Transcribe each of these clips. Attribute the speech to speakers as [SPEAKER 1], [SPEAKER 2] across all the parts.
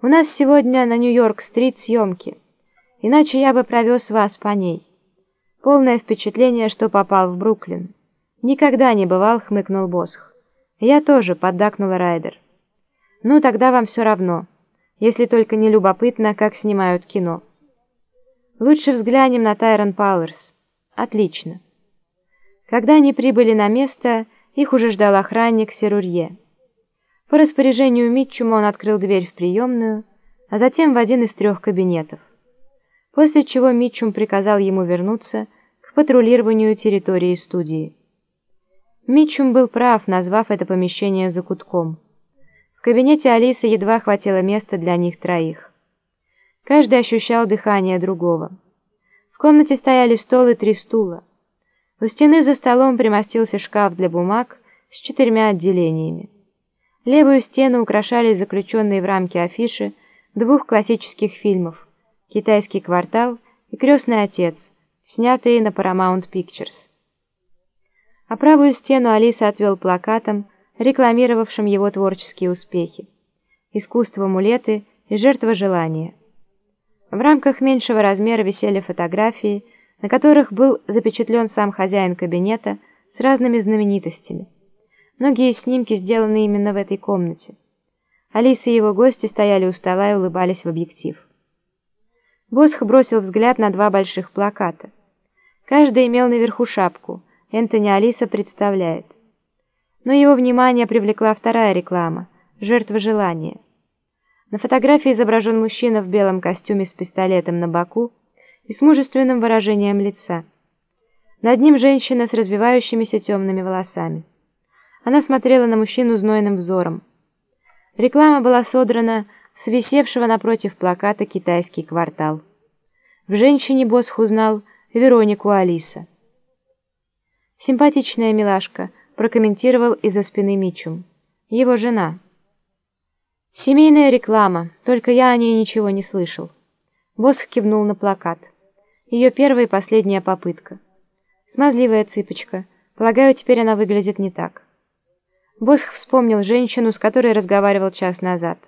[SPEAKER 1] У нас сегодня на Нью-Йорк-стрит съемки, иначе я бы провез вас по ней. Полное впечатление, что попал в Бруклин. Никогда не бывал, хмыкнул Босх. Я тоже, поддакнула Райдер. Ну, тогда вам все равно, если только не любопытно, как снимают кино. Лучше взглянем на Тайрон Пауэрс. Отлично. Когда они прибыли на место, их уже ждал охранник Серурье. По распоряжению Митчума он открыл дверь в приемную, а затем в один из трех кабинетов. После чего Митчум приказал ему вернуться к патрулированию территории студии. Митчум был прав, назвав это помещение закутком. В кабинете Алисы едва хватило места для них троих. Каждый ощущал дыхание другого. В комнате стояли стол и три стула. У стены за столом примостился шкаф для бумаг с четырьмя отделениями. Левую стену украшали заключенные в рамки афиши двух классических фильмов «Китайский квартал» и «Крестный отец», снятые на Paramount Pictures. А правую стену Алиса отвел плакатом, рекламировавшим его творческие успехи. «Искусство мулеты» и «Жертва желания». В рамках меньшего размера висели фотографии, на которых был запечатлен сам хозяин кабинета с разными знаменитостями. Многие снимки сделаны именно в этой комнате. Алиса и его гости стояли у стола и улыбались в объектив. Босх бросил взгляд на два больших плаката. Каждый имел наверху шапку «Энтони Алиса представляет». Но его внимание привлекла вторая реклама «Жертва желания». На фотографии изображен мужчина в белом костюме с пистолетом на боку и с мужественным выражением лица. Над ним женщина с развивающимися темными волосами. Она смотрела на мужчину знойным взором. Реклама была содрана с висевшего напротив плаката «Китайский квартал». В женщине Босх узнал Веронику Алиса. «Симпатичная милашка», — прокомментировал из-за спины Мичум. «Его жена». «Семейная реклама, только я о ней ничего не слышал». Босх кивнул на плакат. Ее первая и последняя попытка. Смазливая цыпочка. Полагаю, теперь она выглядит не так. Босх вспомнил женщину, с которой разговаривал час назад.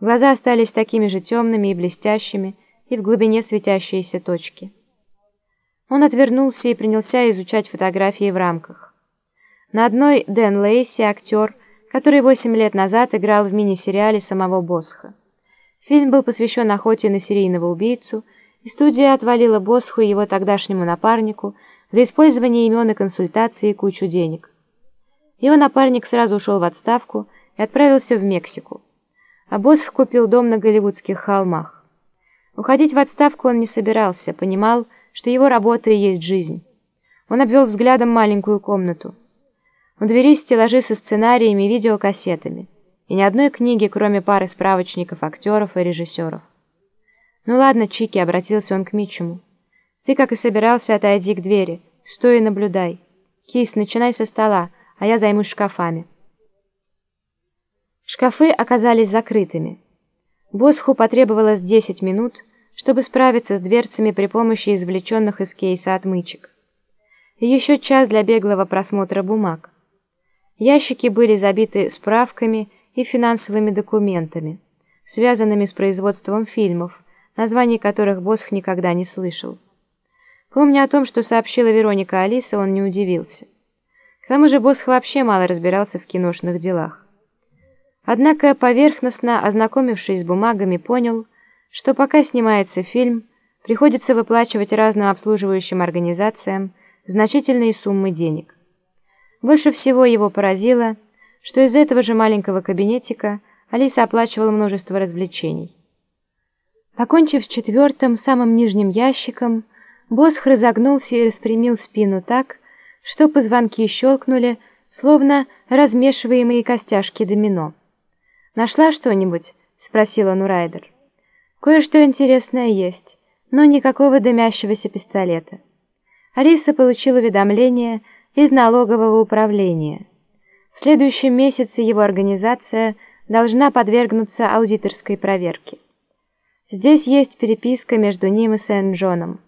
[SPEAKER 1] Глаза остались такими же темными и блестящими, и в глубине светящиеся точки. Он отвернулся и принялся изучать фотографии в рамках. На одной Дэн Лейси, актер, который восемь лет назад играл в мини-сериале самого Босха. Фильм был посвящен охоте на серийного убийцу, и студия отвалила Босху и его тогдашнему напарнику за использование имен и консультации кучу денег. Его напарник сразу ушел в отставку и отправился в Мексику. А Босх купил дом на Голливудских холмах. Уходить в отставку он не собирался, понимал, что его работа и есть жизнь. Он обвел взглядом маленькую комнату. У двери стеллажи со сценариями и видеокассетами, и ни одной книги, кроме пары справочников актеров и режиссеров. «Ну ладно, Чики», — обратился он к Митчему. «Ты, как и собирался, отойди к двери, стой и наблюдай. Кис, начинай со стола, а я займусь шкафами. Шкафы оказались закрытыми. Босху потребовалось 10 минут, чтобы справиться с дверцами при помощи извлеченных из кейса отмычек. И еще час для беглого просмотра бумаг. Ящики были забиты справками и финансовыми документами, связанными с производством фильмов, названий которых Босх никогда не слышал. Помня о том, что сообщила Вероника Алиса, он не удивился. К тому же Босх вообще мало разбирался в киношных делах. Однако, поверхностно ознакомившись с бумагами, понял, что пока снимается фильм, приходится выплачивать разным обслуживающим организациям значительные суммы денег. Больше всего его поразило, что из этого же маленького кабинетика Алиса оплачивала множество развлечений. Покончив с четвертым, самым нижним ящиком, Босх разогнулся и распрямил спину так, что позвонки щелкнули, словно размешиваемые костяшки домино. «Нашла что-нибудь?» — спросила Нурайдер. «Кое-что интересное есть, но никакого дымящегося пистолета». Алиса получила уведомление из налогового управления. В следующем месяце его организация должна подвергнуться аудиторской проверке. Здесь есть переписка между ним и Сент-Джоном,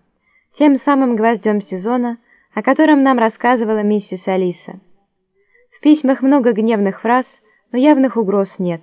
[SPEAKER 1] тем самым гвоздем сезона, о котором нам рассказывала миссис Алиса. В письмах много гневных фраз, но явных угроз нет.